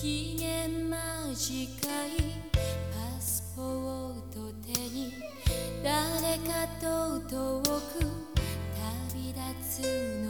記念間近いパスポート手に誰かと遠く旅立つの